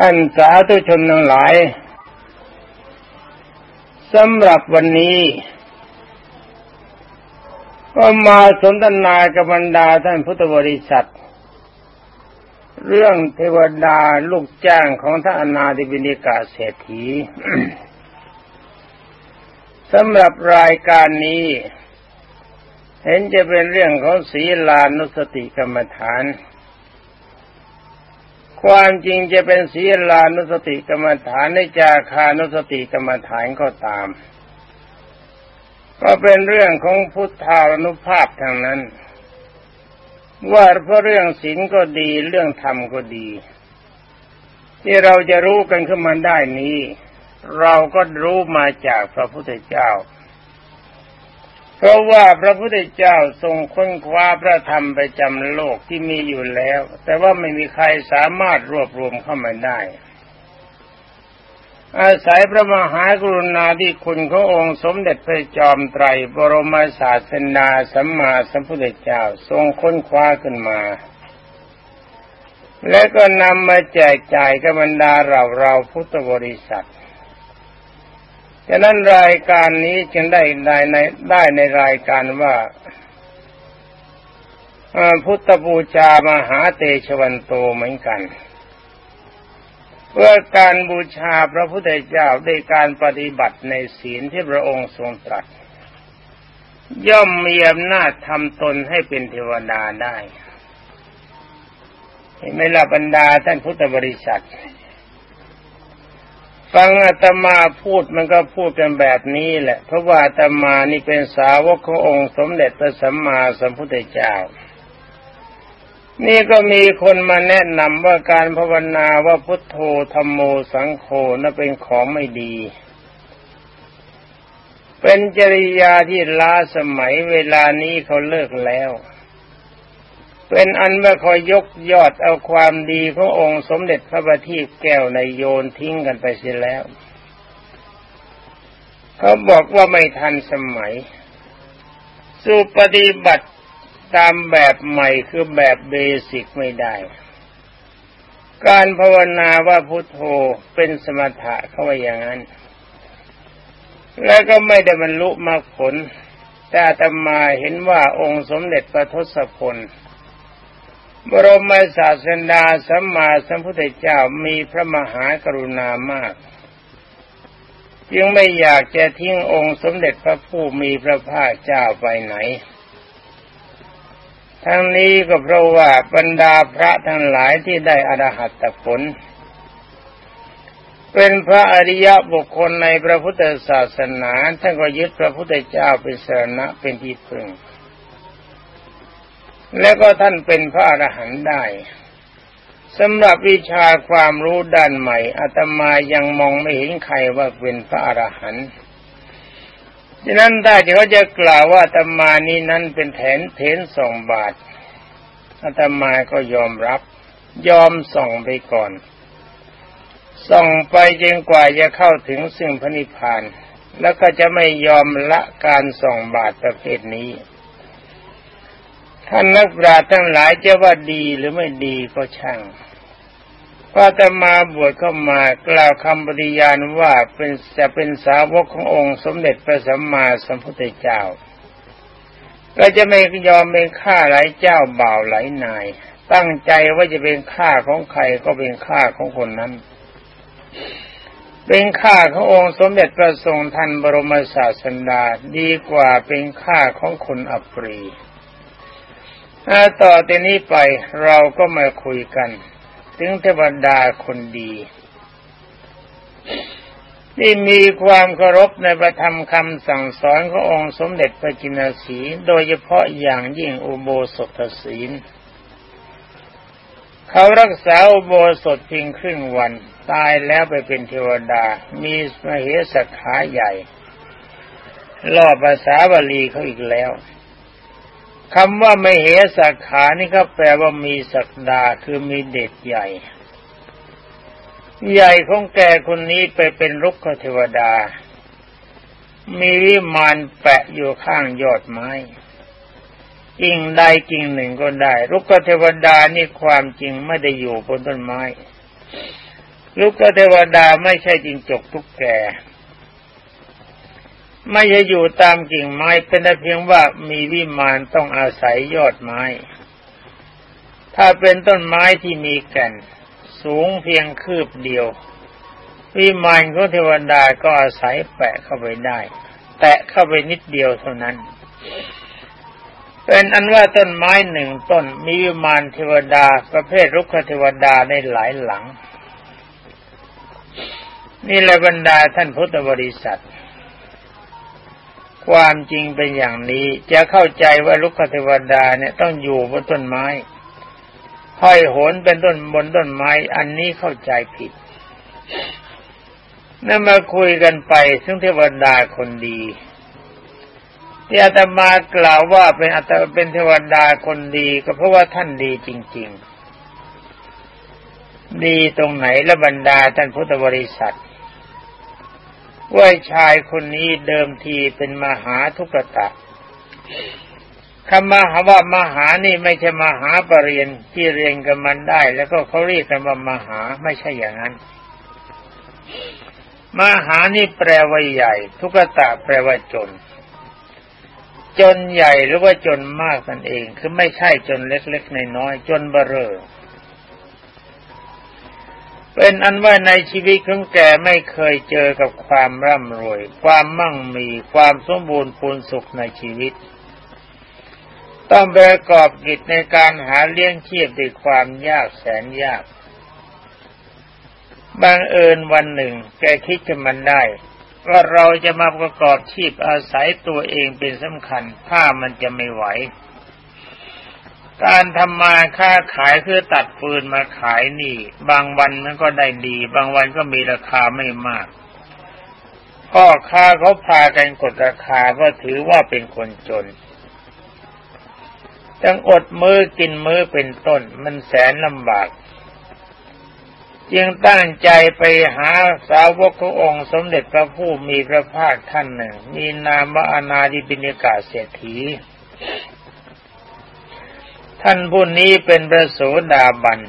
ท่านสาธุชนทั้งหลายสำหรับวันนี้ ก็มาสนทนากับบรรดาท่านพุทธบริษัท เรื่องเทวดาลูกจ้างของท่านอนาธิบินิกาเศรษฐีสำหรับรายการนี้ เห็นจะเป็นเรื่องของศีลานุสติกรรมฐาน ความจริงจะเป็นศีลานุสติกรรมฐานในจาคานุสติกรรมฐานก็ตาม ก็เป็นเรื่องของพุทธานุภาพทางนั้น ว่าเพราะเรื่องศีลก็ดีเรื่องธรรมก็ดี ที่เราจะรู้กันขึ้นมาได้นี้ เราก็รู้มาจากพระพุทธเจ้า เพราะว่าพระพุทธเจ้าทรงค้นคว้าพระธรรมไปจำโลกที่มีอยู่แล้ว แต่ว่าไม่มีใครสามารถรวบรวมเข้ามาได้ อาศัยพระมหากรุณาธิคุณขององค์สมเด็จพระจอมไตรบรมศาสนาสัมมาสัมพุทธเจ้าทรงค้นคว้าขึ้นมา และก็นำมาแจกจ่ายกับบรรดาเราเราพุทธบริษัท ฉะนั้นรายการนี้จึงได้ได้ในได้ในรายการว่าพุทธบูชามหาเตชวันโตเหมือนกัน เพื่อการบูชาพระพุทธเจ้าด้วยการปฏิบัติในศีลที่พระองค์ทรงตรัส ย่อมมีอำนาจทำตนให้เป็นเทวดาได้เห็นไหมล่ะบรรดาท่านพุทธบริษัท ฟังอาตมาพูดมันก็พูดกันแบบนี้แหละ เพราะว่าอาตมานี่เป็นสาวกขององค์สมเด็จพระสัมมาสัมพุทธเจ้า นี่ก็มีคนมาแนะนำว่าการภาวนาว่าพุทโธธรรมโมสังโฆนั่นเป็นของไม่ดี เป็นจริยาที่ล้าสมัยเวลานี้เขาเลิกแล้ว เป็นอันว่าคอยยกยอดเอาความดีขององค์สมเด็จพระบัณฑิตแก้วในโยนทิ้งกันไปเสียแล้ว เขาบอกว่าไม่ทันสมัย สู่ปฏิบัติตามแบบใหม่คือแบบเบสิกไม่ได้ การภาวนาว่าพุทโธเป็นสมถะเขาว่าอย่างนั้น แล้วก็ไม่ได้บรรลุมรรคผล แต่ตมาเห็นว่าองค์สมเด็จพระทศพล บรมศาสดาสัมมาสัมพุทธเจ้ามีพระมหากรุณามากจึงไม่อยากจะทิ้งองค์สมเด็จพระผู้มีพระภาคเจ้าไปไหน ทั้งนี้ก็เพราะว่าบรรดาพระทั้งหลายที่ได้อรหัตผล เป็นพระอริยบุคคลในพระพุทธศาสนาท่านก็ยึดพระพุทธเจ้าเป็นสรณะเป็นที่พึ่ง แล้วก็ท่านเป็นพระอรหันต์ได้สำหรับวิชาความรู้ด้านใหม่อาตมายังมองไม่เห็นใครว่าเป็นพระอรหันต์ฉะนั้นถ้าเขาจะกล่าวว่าอาตมานี้นั้นเป็นแถนเทนสองบาทอาตมาก็ยอมรับ ยอมส่องไปก่อน ส่องไปจนกว่าจะเข้าถึงซึ่งพระนิพพาน แล้วก็จะไม่ยอมละการส่องบาทประเภทนี้ ท่านนักปราชญ์ทั้งหลายจะว่าดีหรือไม่ดีก็ช่างพอจะมาบวชเข้ามากล่าวคำปฏิญาณว่าเป็นจะเป็นสาวกขององค์สมเด็จพระสัมมาสัมพุทธเจ้าก็จะไม่ยอมเป็นข้าหลายเจ้าบ่าวหลายนาย ตั้งใจว่าจะเป็นข้าของใครก็เป็นข้าของคนนั้น เป็นข้าขององค์สมเด็จพระทรงทันบรมศาสดาดีกว่าเป็นข้าของคนอัปรี ต่อแต่นี้ไปเราก็มาคุยกัน ถึงเทวดาคนดีที่มีความเคารพในประธรรมคำสั่งสอนขององค์สมเด็จพระจินสีโดยเฉพาะอย่างยิ่งอุโบสถศีล เขารักษาอุโบสถเพียงครึ่งวัน ตายแล้วไปเป็นเทวดา มีมเหสขาใหญ่ล่อภาษาบาลีเขาอีกแล้ว คำว่าไม่เหสักขานี่ก็แปลว่ามีศักดาคือมีเด็ดใหญ่ ใหญ่ของแกคนนี้ไปเป็นรุกขเทวดา มีวิมานแปะอยู่ข้างยอดไม้กิ่งใดกิ่งหนึ่งก็ได้รุกขเทวดานี่ความจริงไม่ได้อยู่บนต้นไม้ลูกเทวดาไม่ใช่จิงจกทุกแก ไม่จะอยู่ตามกิ่งไม้เป็นแต่เพียงว่ามีวิมานต้องอาศัยยอดไม้ ถ้าเป็นต้นไม้ที่มีแก่น สูงเพียงคืบเดียว วิมานของเทวดาก็อาศัยแปะเข้าไปได้ แตะเข้าไปนิดเดียวเท่านั้น เป็นอันว่าต้นไม้หนึ่งต้นมีวิมานเทวดาประเภทรุกขเทวดาในหลายหลัง นี่แหละบรรดาท่านพุทธบริษัท ความจริงเป็นอย่างนี้ จะเข้าใจว่าลุกขเทวดาเนี่ยต้องอยู่บนต้นไม้ห้อยโหนเป็นต้นบนต้นไม้ อันนี้เข้าใจผิดนั่นมาคุยกันไป ซึ่งเทวดาคนดีที่อาตมากล่าวว่าเป็นอาตมาเป็นเทวดาคนดีก็เพราะว่าท่านดีจริง ๆ ดีตรงไหนละบรรดาท่านพุทธบริษัท ว่าชายคนนี้เดิมทีเป็นมหาทุกตะคำมหาว่ามหานี่ไม่ใช่มหาปรริญญาที่เรียนกันมันได้ แล้วก็เขาเรียกกันว่ามหาไม่ใช่อย่างนั้น มหานี่แปลว่าใหญ่ ทุกตะแปลว่าจน จนใหญ่หรือว่าจนมากนั่นเอง คือไม่ใช่จนเล็กๆน้อยๆจนเบ้อเร่อ เป็นอันว่าในชีวิตของแกไม่เคยเจอกับความร่ำรวย ความมั่งมีความสมบูรณ์พูนสุขในชีวิต ต้องประกอบกิจในการหาเลี้ยงชีพด้วยความยากแสนยากบางเอิญวันหนึ่ง แกคิดจะมันได้ ว่าเราจะมาประกอบชีพอาศัยตัวเองเป็นสำคัญ ถ้ามันจะไม่ไหว การทำมาค้าขายเพื่อตัดฟืนมาขายนี่ บางวันมันก็ได้ดี บางวันก็มีราคาไม่มากพ่อค้าเขาพากันกดราคาเพราะถือว่าเป็นคนจนต้องอดมือกินมือเป็นต้น มันแสนลำบาก จึงตั้งใจไปหาสาวกขององค์สมเด็จพระผู้มีพระภาคท่านหนึ่ง มีนามว่าอนาดิบินิกาเศรษฐี ท่านผู้นี้เป็นประโสดาบัน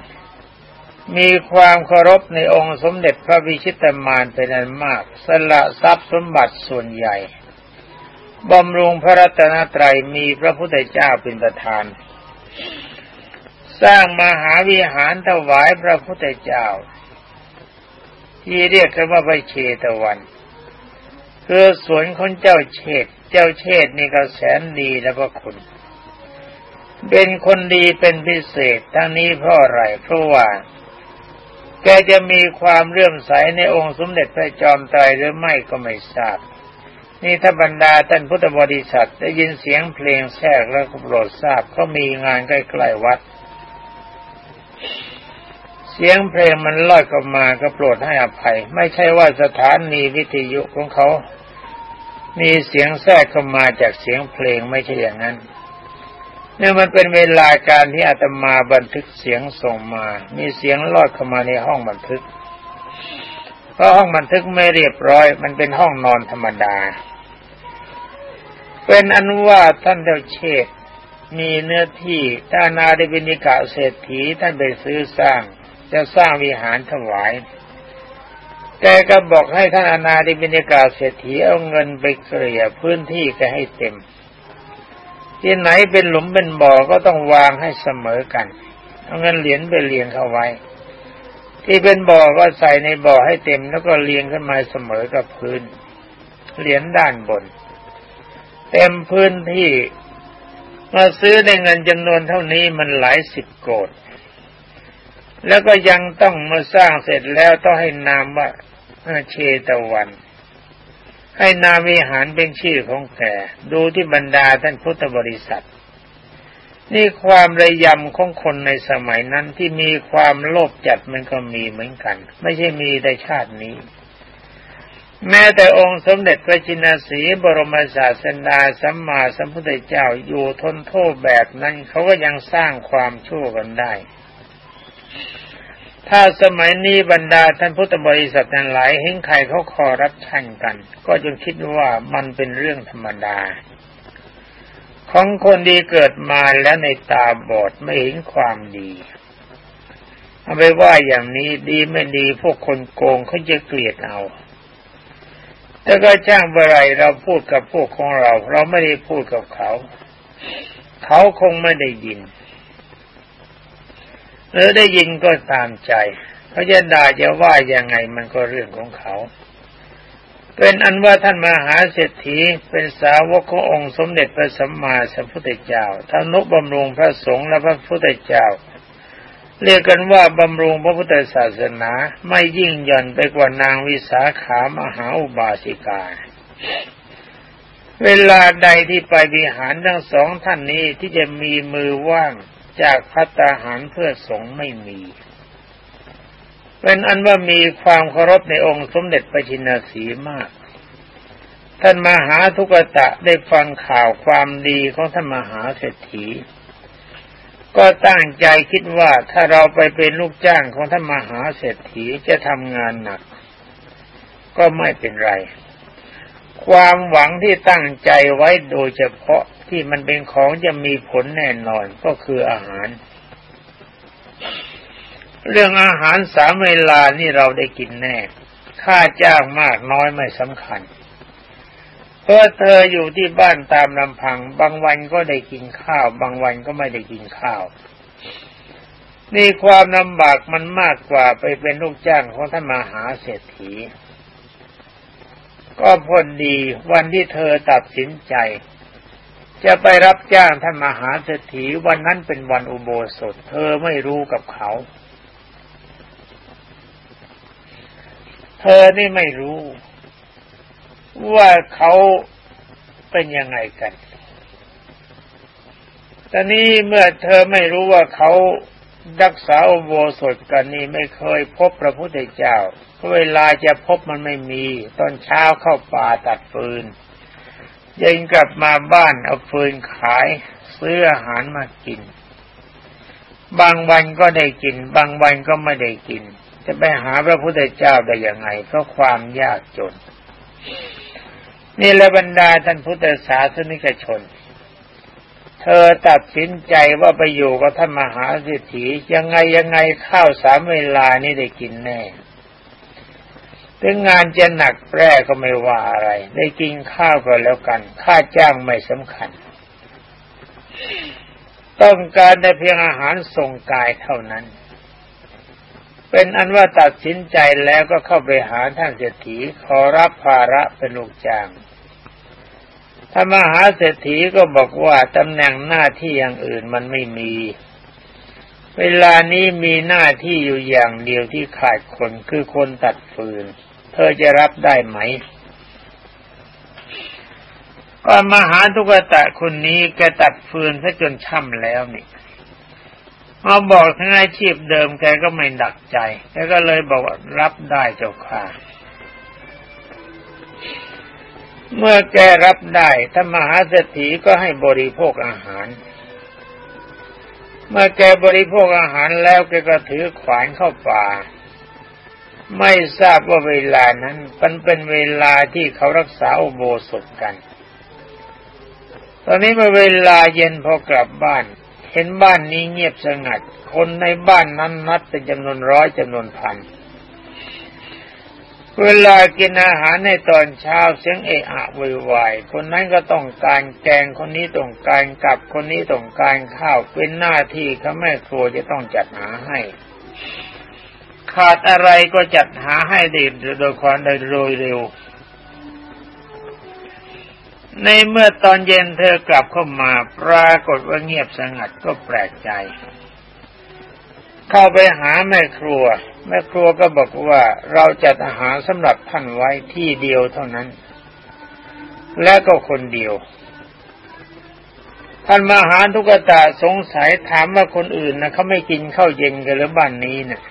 มีความเคารพในองค์สมเด็จพระวิชิตมารเป็นอันมาก สละทรัพย์สมบัติส่วนใหญ่ บำรุงพระรัตนตรัยมีพระพุทธเจ้าเป็นประธาน สร้างมหาวิหารถวายพระพุทธเจ้า ที่เรียกกันว่าพระเชตวัน คือสวนคนเจ้าเชษเจ้าเชษนี่ก็แสนดีและพระคุณ เป็นคนดีเป็นพิเศษทั้งนี้เพราะอะไรเพราะว่า แกจะมีความเลื่อมใสในองค์สมเด็จพระจอมไตรหรือไม่ก็ไม่ทราบ นี่ถ้าบรรดาท่านพุทธบริษัทได้ยินเสียงเพลงแทรกแล้วก็โปรดทราบเขามีงานใกล้ๆวัด เสียงเพลงมันลอยเข้ามาก็โปรดให้อภัย ไม่ใช่ว่าสถานีวิทยุของเขา มีเสียงแทรกเข้ามาจากเสียงเพลงไม่ใช่อย่างนั้น เนี่ยมันเป็นเวลาการที่อาตมาบันทึกเสียงส่งมา มีเสียงลอดเข้ามาในห้องบันทึก เพราะห้องบันทึกไม่เรียบร้อย มันเป็นห้องนอนธรรมดา เป็นอนุว่าท่านเดาเชษมีเนื้อที่ถ้านาได้บินิกาเศรษฐีท่านไปซื้อสร้าง จะสร้างวิหารถวายแกก็บอกให้ท่านอนาดิบินิกาเศรษฐีเอาเงินไปเกลี่ยพื้นที่แกให้เต็ม ที่ไหนเป็นหลุมเป็นบ่อก็ต้องวางให้เสมอกันเอาเงินเหรียญไปเรียงเข้าไว้ ที่เป็นบ่อก็ใส่ในบ่อให้เต็มแล้วก็เรียงขึ้นมาเสมอกับพื้น เหรียญด้านบน เต็มพื้นที่มาซื้อในเงินจำนวนเท่านี้มันหลายสิบโกดแล้วก็ยังต้องมาสร้างเสร็จแล้วต้องให้นามว่าเชตวัน ให้นามวิหารเป็นชื่อของแกดูที่บรรดาท่านพุทธบริษัท นี่ความระยำของคนในสมัยนั้นที่มีความโลภจัดมันก็มีเหมือนกัน ไม่ใช่มีในชาตินี้ แม้แต่องค์สมเด็จพระจินสีบรมศาสดาสัมมาสัมพุทธเจ้าอยู่ทนโทษแบบนั้นเขาก็ยังสร้างความชั่วกันได้ ถ้าสมัยนี้บรรดาท่านพุทธบริษัททั้งหลายเห็นใครเขาคอรับชันกัน ก็จงคิดว่ามันเป็นเรื่องธรรมดา ของคนดีเกิดมาแล้วในตาบอดไม่เห็นความดีเอาไปว่าอย่างนี้ดีไม่ดีพวกคนโกงเขาจะเกลียดเอา แต่ก็จ้างเมื่อไรเราพูดกับพวกของเรา เราไม่ได้พูดกับเขา เขาคงไม่ได้ยิน หรือได้ยินก็ตามใจ เขาจะด่าจะว่ายังไงมันก็เรื่องของเขา เป็นอันว่าท่านมหาเศรษฐีเป็นสาวกขององค์สมเด็จพระสัมมาสัมพุทธเจ้าทนุบำรุงพระสงฆ์และพระพุทธเจ้า เรียกกันว่าบำรุงพระพุทธศาสนาไม่ยิ่งย่อนไปกว่านางวิสาขามหาอุบาสิกาเวลาใดที่ไปบิหารทั้งสองท่านนี้ที่จะมีมือว่าง จากพัตตาหารเพื่อสงไม่มี เป็นอันว่ามีความเคารพในองค์สมเด็จพระชินสีมาก ท่านมหาทุกตะได้ฟังข่าวความดีของท่านมหาเศรษฐี ก็ตั้งใจคิดว่าถ้าเราไปเป็นลูกจ้างของท่านมหาเศรษฐีจะทำงานหนัก ก็ไม่เป็นไรความหวังที่ตั้งใจไว้โดยเฉพาะ ที่มันเป็นของจะมีผลแน่นอนก็คืออาหาร เรื่องอาหารสามเวลานี่เราได้กินแน่ ค่าจ้างมากน้อยไม่สำคัญ เพราะเธออยู่ที่บ้านตามลำพัง บางวันก็ได้กินข้าว บางวันก็ไม่ได้กินข้าวนี่ความลำบากมันมากกว่าไปเป็นลูกจ้างของท่านมหาเศรษฐี ก็พอดีวันที่เธอตัดสินใจ จะไปรับจ้างท่านมหาเศรษฐีวันนั้นเป็นวันอุโบสถ เธอไม่รู้กับเขา เธอนี่ไม่รู้ ว่าเขาเป็นยังไงกัน ตอนนี้เมื่อเธอไม่รู้ว่าเขารักษาอุโบสถกันนี่ไม่เคยพบพระพุทธเจ้า เวลาจะพบมันไม่มี ตอนเช้าเข้าป่าตัดฟืน ยิงกลับมาบ้านเอาฟืนขายซื้ออาหารมากิน บางวันก็ได้กิน บางวันก็ไม่ได้กิน จะไปหาพระพุทธเจ้าได้ยังไงเพราะความยากจน นี่ละบรรดาท่านพุทธศาสนิกชน เธอตัดสินใจว่าไปอยู่กับท่านมหาเศรษฐียังไงยังไงข้าวสามเวลานี่ได้กินแน่ ถึงงานจะหนักแปรก็ไม่ว่าอะไร ได้กินข้าวก็แล้วกัน ค่าจ้างไม่สำคัญ ต้องการได้เพียงอาหารส่งกายเท่านั้น เป็นอันว่าตัดสินใจแล้วก็เข้าไปหาท่านเศรษฐีขอรับภาระเป็นลูกจ้างถ้ามหาเศรษฐีก็บอกว่าตำแหน่งหน้าที่อย่างอื่นมันไม่มี เวลานี้มีหน้าที่อยู่อย่างเดียวที่ขาดคนคือคนตัดฟืน เธอจะรับได้ไหมก็มหาทุกตะคนนี้แกตัดฟืนซะจนช่ำแล้วนี่มาบอกทั้งอาชีพเดิมแกก็ไม่ดักใจแกก็เลยบอกว่ารับได้เจ้าค่ะ เมื่อแกรับได้ถ้ามหาเศรษฐีก็ให้บริโภคอาหาร เมื่อแกบริโภคอาหารแล้วแกก็ถือขวานเข้าป่า ไม่ทราบว่าเวลานั้นมันเป็นเวลาที่เขารักษาอุโบสถกัน ตอนนี้เมื่อเวลาเย็นพอกลับบ้าน เห็นบ้านนี้เงียบสงัด คนในบ้านนั้นนับเป็นจำนวนร้อยจำนวนพันเวลากินอาหารในตอนเช้าเสียงเอะอะวยวาย คนนั้นก็ต้องการแกงคนนี้ต้องการกับคนนี้ต้องการข้าวเป็นหน้าที่เขาแม่ครัวจะต้องจัดหาให้ ขาดอะไรก็จัดหาให้ดีโดยความโดยเร็ว ในเมื่อตอนเย็นเธอกลับเข้ามาปรากฏว่าเงียบสงัดก็แปลกใจ เข้าไปหาแม่ครัว แม่ครัวก็บอกว่าเราจัดอาหารสำหรับท่านไว้ที่เดียวเท่านั้น และก็คนเดียวท่านมาหาทุกตาสงสัยถามว่าคนอื่นนะเขาไม่กินข้าวเย็นกันหรือบ้านนี้เนะี่ย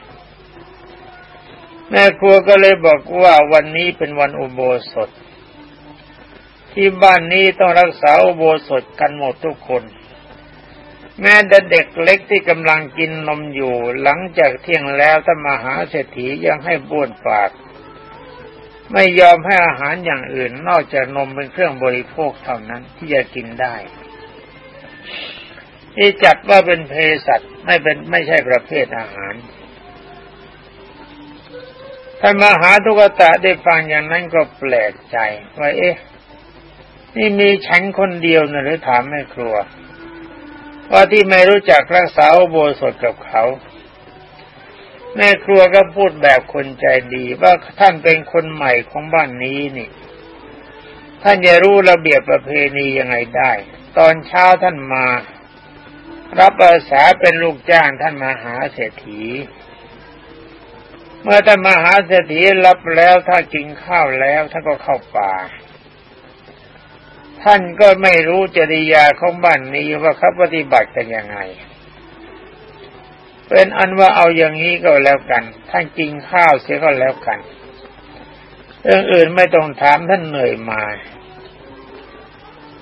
แม่ครัวก็เลยบอกว่าวันนี้เป็นวันอุโบสถ ที่บ้านนี้ต้องรักษาอุโบสถกันหมดทุกคน แม้แต่เด็กเล็กที่กำลังกินนมอยู่ หลังจากเที่ยงแล้วท่านมหาเศรษฐียังให้บ้วนปาก ไม่ยอมให้อาหารอย่างอื่นนอกจากนมเป็นเครื่องบริโภคเท่านั้นที่จะกินได้ที่จัดว่าเป็นเพสัตไม่เป็นไม่ใช่ประเภทอาหาร ท่านมหาทุกตะได้ฟังอย่างนั้นก็แปลกใจว่าเอ๊ะ นี่มีฉันคนเดียวนะหรือถามแม่ครัว ว่าที่ไม่รู้จักรักษาโบสถกับเขา แม่ครัวก็พูดแบบคนใจดีว่าท่านเป็นคนใหม่ของบ้านนี้นี่ ท่านจะรู้ระเบียบประเพณียังไงได้ ตอนเช้าท่านมา รับอาสาเป็นลูกจ้างท่านมาหาเศรษฐี เมื่อท่านมหาเศรษฐีรับแล้วถ้ากินข้าวแล้วท่านก็เข้าป่า ท่านก็ไม่รู้จริยาของบ้านนี้ว่าเขาปฏิบัติกันยังไง เป็นอันว่าเอาอย่างนี้ก็แล้วกัน ท่านกินข้าวเสียก็แล้วกันเรื่องอื่นไม่ต้องถามท่านเหนื่อยมา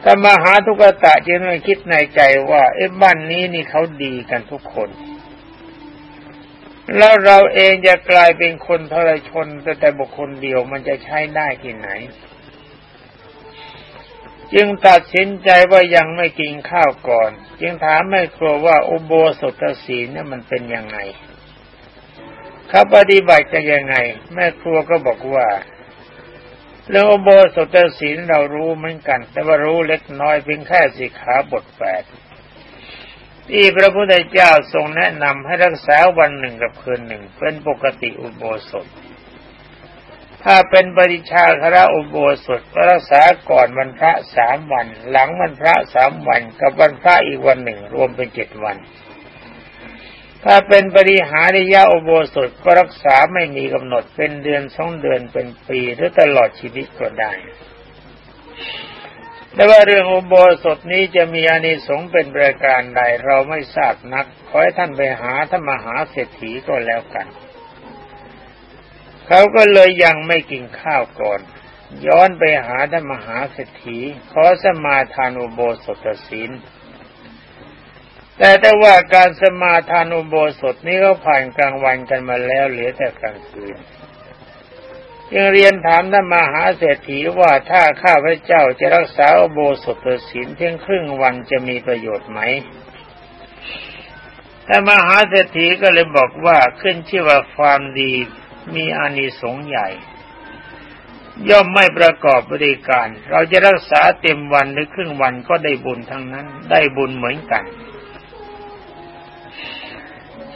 ถ้ามหาทุกตะจึงไม่คิดในใจว่าเอ้บ้านนี้นี่เขาดีกันทุกคน แล้วเราเองจะกลายเป็นคนทรชนแต่แต่บุคคลเดียวมันจะใช้ได้ที่ไหน จึงตัดสินใจว่ายังไม่กินข้าวก่อน จึงถามแม่ครัวว่าอุโบสถศีลเนี่ยมันเป็นยังไงเขาปฏิบัติกันยังไง แม่ครัวก็บอกว่าเรื่องอุโบสถศีลเรารู้เหมือนกัน แต่ว่ารู้เล็กน้อยเพียงแค่สิขาบทแปด ที่พระพุทธเจ้าทรงแนะนำให้รักษาวันหนึ่งกับคืนหนึ่ง เป็นปกติอุโบสถ ถ้าเป็นบริชาคระอุโบสถก็รักษาก่อนวันพระสามวัน หลังวันพระสามวัน กับวันพระอีกวันหนึ่ง รวมเป็นเจ็ดวัน ถ้าเป็นบริหาริยาอุโบสถก็รักษาไม่มีกำหนดเป็นเดือนสองเดือนเป็นปีหรือตลอดชีวิตก็ได้ แต่ว่าเรื่องอุโบสถนี้จะมีอานิสงส์เป็นประการใดเราไม่ทราบนัก ขอให้ท่านไปหาท่านมหาเศรษฐีก็แล้วกัน เขาก็เลยยังไม่กินข้าวก่อน ย้อนไปหาท่านมหาเศรษฐี ขอสมาทานอุโบสถศีลแต่แต่ว่าการสมาทานอุโบสถนี้ก็ผ่านกลางวันกันมาแล้วเหลือแต่กลางคืน จึงเรียนถามท่านมหาเศรษฐีว่าถ้าข้าพระเจ้าจะรักษาโบสถศีลเพียงครึ่งวันจะมีประโยชน์ไหมท่านมหาเศรษฐีก็เลยบอกว่าขึ้นชื่อว่าความดีมีอานิสงส์ใหญ่ ย่อมไม่ประกอบบริการ เราจะรักษาเต็มวันหรือครึ่งวันก็ได้บุญทั้งนั้น ได้บุญเหมือนกัน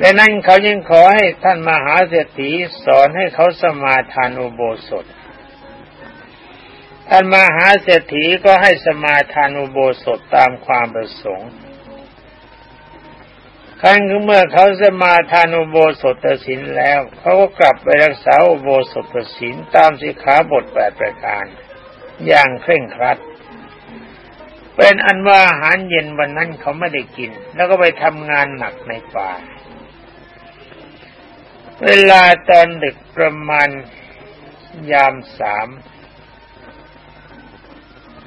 ดังนั้นเขายังขอให้ท่านมหาเศรษฐีสอนให้เขาสมาทานอุโบสถ ท่านมหาเศรษฐีก็ให้สมาทานอุโบสถตามความประสงค์ครั้งเมื่อเขาสมาทานอุโบสถศีลแล้ว เขาก็กลับไปรักษาอุโบสถศีลตามสิกขาบทแปดประการ อย่างเคร่งครัด เป็นอันว่าอาหารเย็นวันนั้นเขาไม่ได้กิน แล้วก็ไปทำงานหนักในป่า เวลาตอนดึกประมาณยามสาม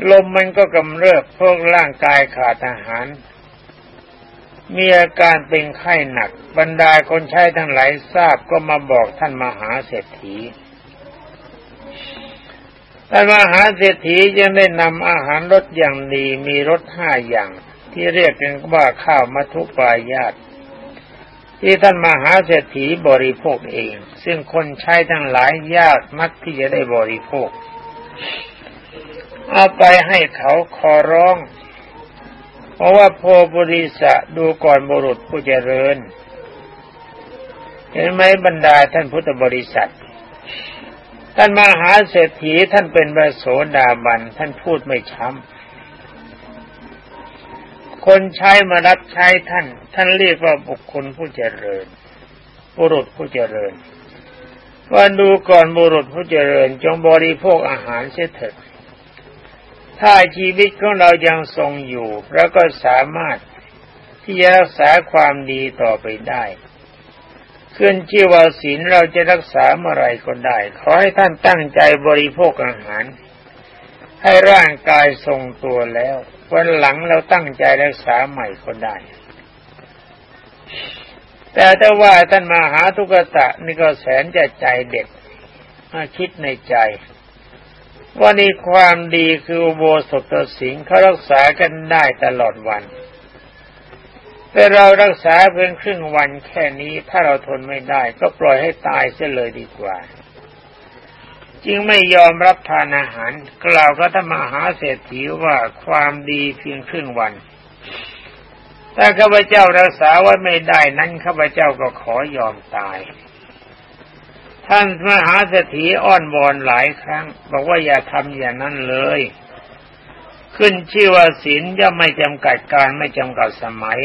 ลมมันก็กำเริบพวกร่างกายขาดอาหาร มีอาการเป็นไข้หนัก บรรดาคนใช้ทั้งหลายทราบก็มาบอกท่านมหาเศรษฐีท่านมหาเศรษฐียังได้นำอาหารรสอย่างดีมีรสห้าอย่าง ที่เรียกกันว่าข้าวมัทุปายาต ที่ท่านมหาเศรษฐีบริโภคเอง ซึ่งคนใช้ทั้งหลายยากมักที่จะได้บริโภค เอาไปให้เขาขอร้อง เพราะว่าโพบริษะดูก่อนบุรุษผู้เจริญ เห็นไหมบรรดาท่านพุทธบริษัท ท่านมหาเศรษฐีท่านเป็นพระโสดาบันท่านพูดไม่ช้ำ คนใช้มารับใช้ท่าน ท่านเรียกว่าบุคคลผู้เจริญบุรุษผู้เจริญ ว่าดูก่อนบุรุษผู้เจริญ จงบริโภคอาหารเสียเถิดถ้าชีวิตของเรายังทรงอยู่ แล้วก็สามารถที่จะรักษาความดีต่อไปได้ขึ้นชื่อว่าศีลเราจะรักษาเมื่อไรก็ได้ ขอให้ท่านตั้งใจบริโภคอาหาร ให้ร่างกายทรงตัวแล้ว วันหลังเราตั้งใจรักษาใหม่ก็ได้ แต่ถ้าว่าท่านมาหาทุกตะนี่ก็แสนจะใจเด็ดมาคิดในใจ ว่านี่ความดีคืออุโบสถสิงเขารักษากันได้ตลอดวัน แต่เรารักษาเพียงครึ่งวันแค่นี้ถ้าเราทนไม่ได้ ก็ปล่อยให้ตายเสียเลยดีกว่า จึงไม่ยอมรับทานอาหาร กล่าวกับธรรมหาเศรษฐีว่าความดีเพียงครึ่งวันถ้าข้าพเจ้ารักษาไว้ไม่ได้นั้นข้าพเจ้าก็ขอยอมตาย ท่านมหาเศรษฐีอ้อนวอนหลายครั้ง บอกว่าอย่าทำอย่างนั้นเลย ขึ้นชื่อว่าศีลย่อมไม่จำกัดการไม่จำกัดสมัย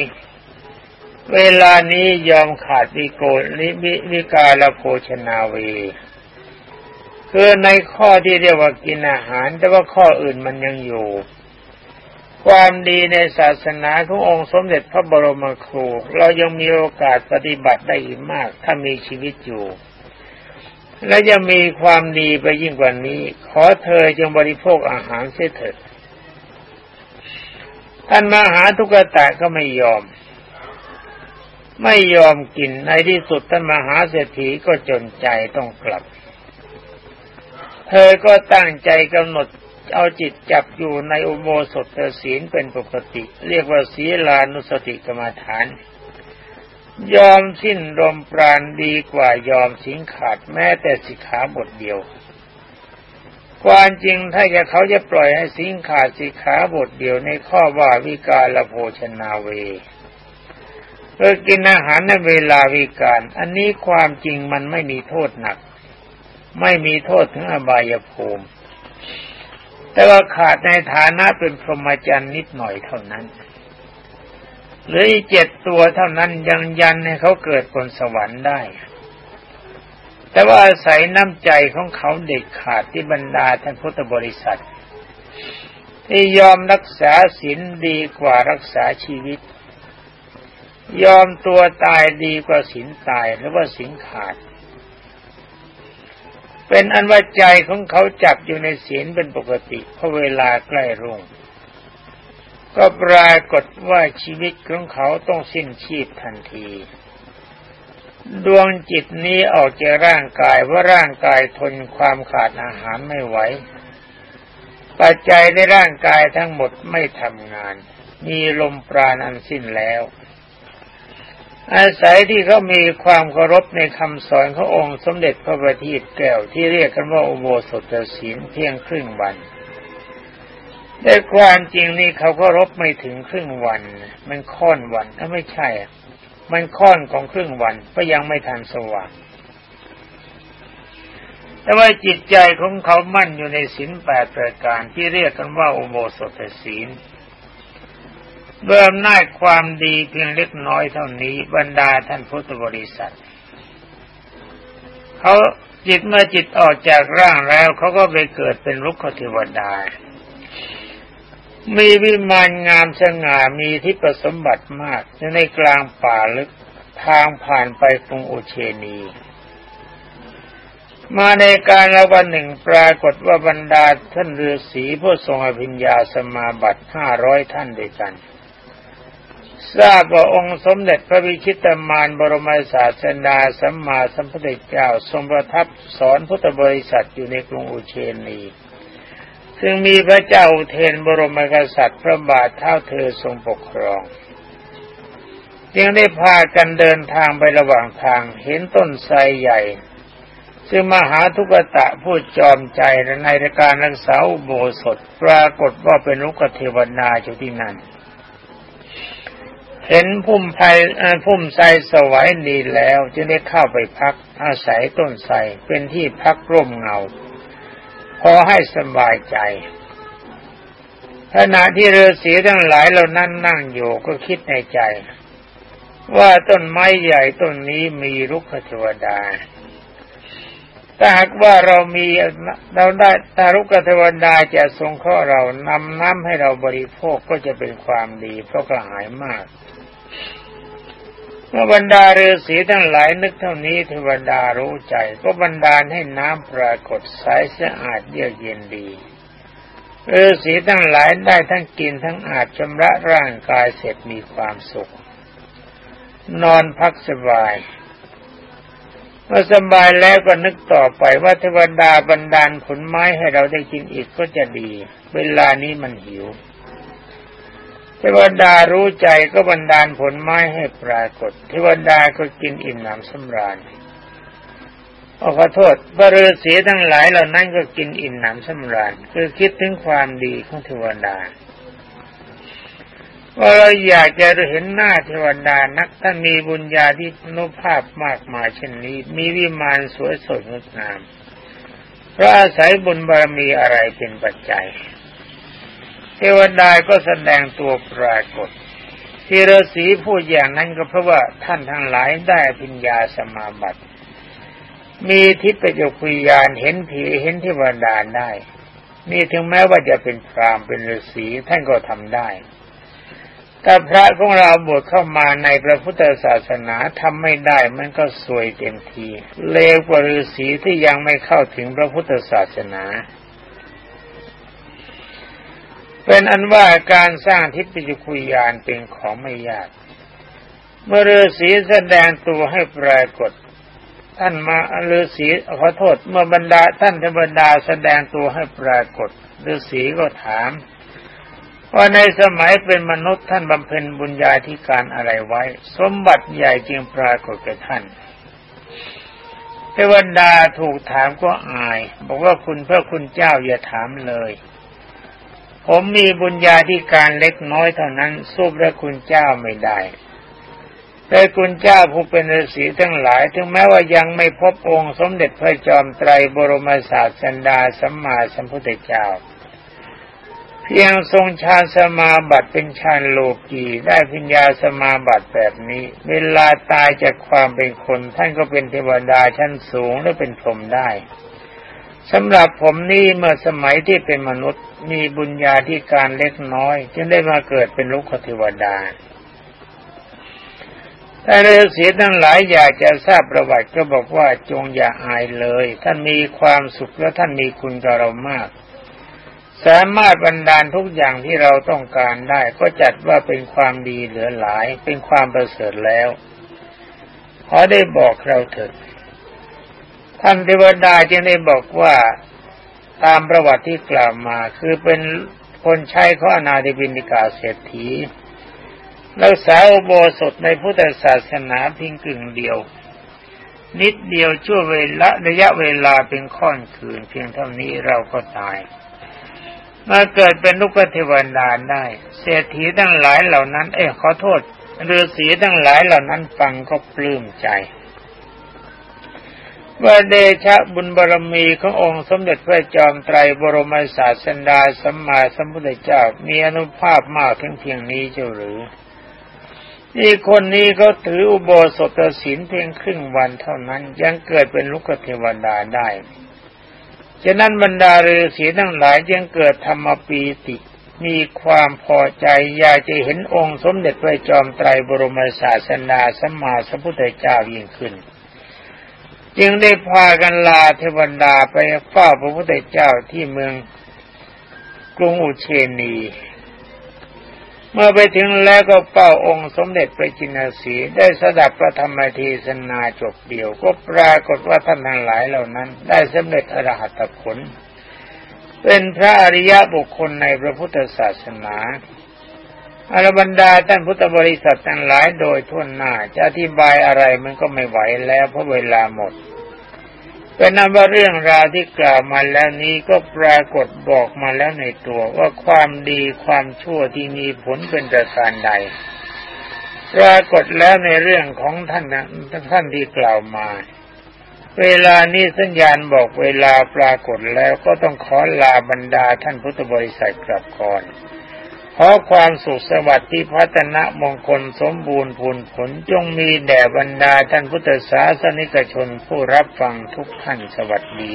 เวลานี้ยอมขาดวิโกลิวิวิกาลโภชนาวี คือในข้อที่เรียกว่ากินอาหาร แต่ว่าข้ออื่นมันยังอยู่ ความดีในศาสนาขององค์สมเด็จพระบรมครู เรายังมีโอกาสปฏิบัติได้อีกมาก ถ้ามีชีวิตอยู่ และยังมีความดีไปยิ่งกว่านี้ ขอเธอจงบริโภคอาหารเสียเถิดท่านมหาทุกตะก็ไม่ยอม ไม่ยอมกินในที่สุดท่านมหาเศรษฐีก็จนใจต้องกลับ เธอก็ตั้งใจกำหนดเอาจิตจับอยู่ในอุโบสถศีลเป็นปกติ เรียกว่าศีลานุสติกรรมฐาน ยอมสิ้นรมปราณดีกว่ายอมสิงขาดแม้แต่สิกขาบทเดียวความจริงถ้าจะเขาจะปล่อยให้สิงขาดสิขาบทเดียวในข้อว่าวิกาลโภชนาเวเพื่อกินอาหารในเวลาวิการ อันนี้ความจริงมันไม่มีโทษหนัก ไม่มีโทษถึงอบายภูมิ แต่ว่าขาดในฐานะเป็นพรหมจรรย์นิดหน่อยเท่านั้นหรืออีกเจ็ดตัวเท่านั้นยังยันให้เขาเกิดบนสวรรค์ได้ แต่ว่าอาศัยน้ำใจของเขาเด็ดขาดที่บรรดาท่านพุทธบริษัท ที่ยอมรักษาศีลดีกว่ารักษาชีวิต ยอมตัวตายดีกว่าศีลตายหรือว่าศีลขาด เป็นอันว่าใจของเขาจับอยู่ในศีลเป็นปกติพอเวลาใกล้รุ่ง ก็ปรากฏว่าชีวิตของเขาต้องสิ้นชีพทันที ดวงจิตนี้ออกจากร่างกายว่าร่างกายทนความขาดอาหารไม่ไหว ปัจจัยในร่างกายทั้งหมดไม่ทำงาน มีลมปราณอันสิ้นแล้ว อาศัยที่เขามีความเคารพในคำสอนขององค์สมเด็จพระบัณฑิตแก้วที่เรียกกันว่าอุโบสถศีลเพียงครึ่งวันแต่ความจริงนี่เขาก็รบไม่ถึงครึ่งวัน มันค่อนวันถ้าไม่ใช่ มันค่อนของครึ่งวันก็ยังไม่ทันสว่างแต่ว่าจิตใจของเขามั่นอยู่ในศีลแปดประการที่เรียกกันว่าอุโบสถศีล เบื่อหน้าความดีเพียงเล็กน้อยเท่านี้บรรดาท่านพุทธบริษัทเขาจิตเมื่อจิตออกจากร่างแล้วเขาก็ไปเกิดเป็นลุกขเทวดา มีวิมานงามสง่ามีที่ประสมบัติมากในกลางป่าลึกทางผ่านไปกรุงอุเชนี มาในการละวันหนึ่งปรากฏว่าบรรดาท่านฤาษีผู้ทรงอภิญญาสมาบัติห้าร้อยท่านด้วยกัน ทราบว่าองค์สมเด็จพระวิชิตมารบรมศาสดาสัมมาสัมพุทธเจ้าทรงประทับสอนพุทธบริษัทอยู่ในกรุงอุเชนีซึ่งมีพระเจ้าเทนบรมกษัตริย์พระบาทเท้าเธอทรงปกครอง จึงได้พากันเดินทางไประหว่างทางเห็นต้นไทรใหญ่ ซึ่งมหาทุกตะผู้จอมใจในการรักษาโบสถปรากฏว่าเป็นลุกเทวนาอยู่ที่นั่น เห็นพุ่มไผ่พุ่มไทรสวัยดีแล้ว จึงได้เข้าไปพักอาศัยต้นไทรเป็นที่พักร่มเงา พอให้สบายใจขณะที่ฤาษีทั้งหลายเรานั่งนั่งอยู่ก็คิดในใจ ว่าต้นไม้ใหญ่ต้นนี้มีรุกขเทวดาถ้าหากว่าเรามีเราได้ตารุกเทวดาจะทรงข้อเรานำน้ำให้เราบริโภคก็จะเป็นความดีเพราะกระหายมาก เมื่อบรรดาฤาษีทั้งหลายนึกเท่านี้เทวดารู้ใจ ก็บันดาให้น้ำปรากฏใสสะอาดเยือกเย็นดีฤาษีทั้งหลายได้ทั้งกินทั้งอาบชำระร่างกายเสร็จมีความสุข นอนพักสบายเมื่อสบายแล้วก็นึกต่อไปว่าเทวดาบันดาลผลไม้ให้เราได้กินอีกก็จะดี เวลานี้มันหิว วดารู้ใจก็บันดาลผลไม้ให้ปรากฏ เทวดาก็กินอิ่มหนำสำราญขอโทษบริสีทั้งหลายเหล่านั้นก็กินอิ่มหนำสำราญคือคิดถึงความดีของเทวดาว่าเราอยากจะเห็นหน้าเทวดานักท่านมีบุญญาที่นุภาพมากมายเช่นนี้ มีวิมานสวยสดงดงามเพราะอาศัยบุญบารมีอะไรเป็นปัจจัย เทวดาก็แสดงตัวปรากฏที่ฤาษีพูดอย่างนั้นก็เพราะว่าท่านทั้งหลายได้ปัญญาสมาบัติ มีทิพยคุยานเห็นผีเห็นเทวดาได้ นี่ถึงแม้ว่าจะเป็นพรามเป็นฤาษีท่านก็ทำได้ถ้าพระของเราบวชเข้ามาในพระพุทธศาสนาทำไม่ได้มันก็สวยเต็มที เลวกว่าฤาษีที่ยังไม่เข้าถึงพระพุทธศาสนา เป็นอันว่าการสร้างทิพยคุยานเป็นของไม่ยาก เมื่อฤาษีแสดงตัวให้ปรากฏ ท่านมาฤาษีขอโทษเมื่อบรรดาท่านเทวดาแสดงตัวให้ปรากฏฤาษีก็ถามว่าในสมัยเป็นมนุษย์ท่านบำเพ็ญบุญญาธิการอะไรไว้ สมบัติใหญ่จึงปรากฏแก่ท่านเทวดาถูกถามก็อาย บอกว่าคุณพระคุณเจ้าอย่าถามเลย ผมมีบุญญาธิการเล็กน้อยเท่านั้นสู้พระคุณเจ้าไม่ได้แต่คุณเจ้าผู้เป็นฤาษีทั้งหลาย ถึงแม้ว่ายังไม่พบองค์สมเด็จพระจอมไตรบรมศาสดาสัมมาสัมพุทธเจ้า เพียงทรงฌานสมาบัติเป็นฌานโลกีได้พิญญาสมาบัติแบบนี้ เวลาตายจากความเป็นคน ท่านก็เป็นเทวดาชั้นสูงและเป็นพรหมได้ สำหรับผมนี่เมื่อสมัยที่เป็นมนุษย์มีบุญญาที่การเล็กน้อย จึงได้มาเกิดเป็นลูกเทวดาแต่ฤาษีทั้งหลายอยากจะทราบประวัติก็บอกว่าจงอย่าอายเลย ท่านมีความสุขและท่านมีคุณกับเรามาก สามารถบรรดาลทุกอย่างที่เราต้องการได้ก็จัดว่าเป็นความดีเหลือหลาย เป็นความประเสริฐแล้ว ขอได้บอกเราเถิด ท่านเทวดาจึงได้บอกว่าตามประวัติที่กล่าวมา คือเป็นคนใช้ข้อนาดิบินิกาเศรษฐีรักษาอุโบสถในพุทธศาสนาเพียงกึ่งเดียว นิดเดียวชั่วเวลาระยะเวลาเป็นค่อนคืน เพียงเท่านี้เราก็ตายมาเกิดเป็นลูกเทวดาได้ เศรษฐีทั้งหลายเหล่านั้น เอ้ขอโทษฤาษีทั้งหลายเหล่านั้นฟังก็ปลื้มใจ ว่าเดชะบุญบารมีขององค์สมเด็จพระจอมไตรบรมศาสดาสัมมาสัมพุทธเจ้ามีอนุภาพมากถึงเพียงนี้เจ้าหรือนี่คนนี้เขาถืออุโบสถศีลเพียงครึ่งวันเท่านั้นยังเกิดเป็นลูกเทวดาได้ ฉะนั้นบรรดาฤาษีทั้งหลายยังเกิดธรรมปีติ มีความพอใจอยากจะเห็นองค์สมเด็จพระจอมไตรบรมศาสดาสัมมาสัมพุทธเจ้ายิ่งขึ้น จึงได้พากันลาเทวดาไปเฝ้าพระพุทธเจ้าที่เมืองกรุงอุเชนี เมื่อไปถึงแล้วก็เป้าองค์สมเด็จพระจินสีได้สดับพระธรรมเทศนาจบเดียว ก็ปรากฏว่าท่านทั้งหลายเหล่านั้น ได้สำเร็จอรหัตผล เป็นพระอริยบุคคลในพระพุทธศาสนา อรบรรดาท่านพุทธบริษัททั้งหลายโดยทั่วหน้า จะอธิบายอะไรมันก็ไม่ไหวแล้วเพราะเวลาหมดเป็นนั้นว่าเรื่องราวที่กล่าวมาแล้วนี้ก็ปรากฏบอกมาแล้วในตัวว่าความดีความชั่วที่มีผลเป็นประการใด ปรากฏแล้วในเรื่องของท่านท่านที่กล่าวมา เวลานี้สัญญาณบอกเวลาปรากฏแล้วก็ต้องขอลาบรรดาท่านพุทธบริษัทกลับก่อน ขอความสุขสวัสดิ์ที่พัฒนามงคลสมบูรณ์ผลผลจงมีแด่บรรดาท่านพุทธศาสนิกชนผู้รับฟังทุกท่านสวัสดี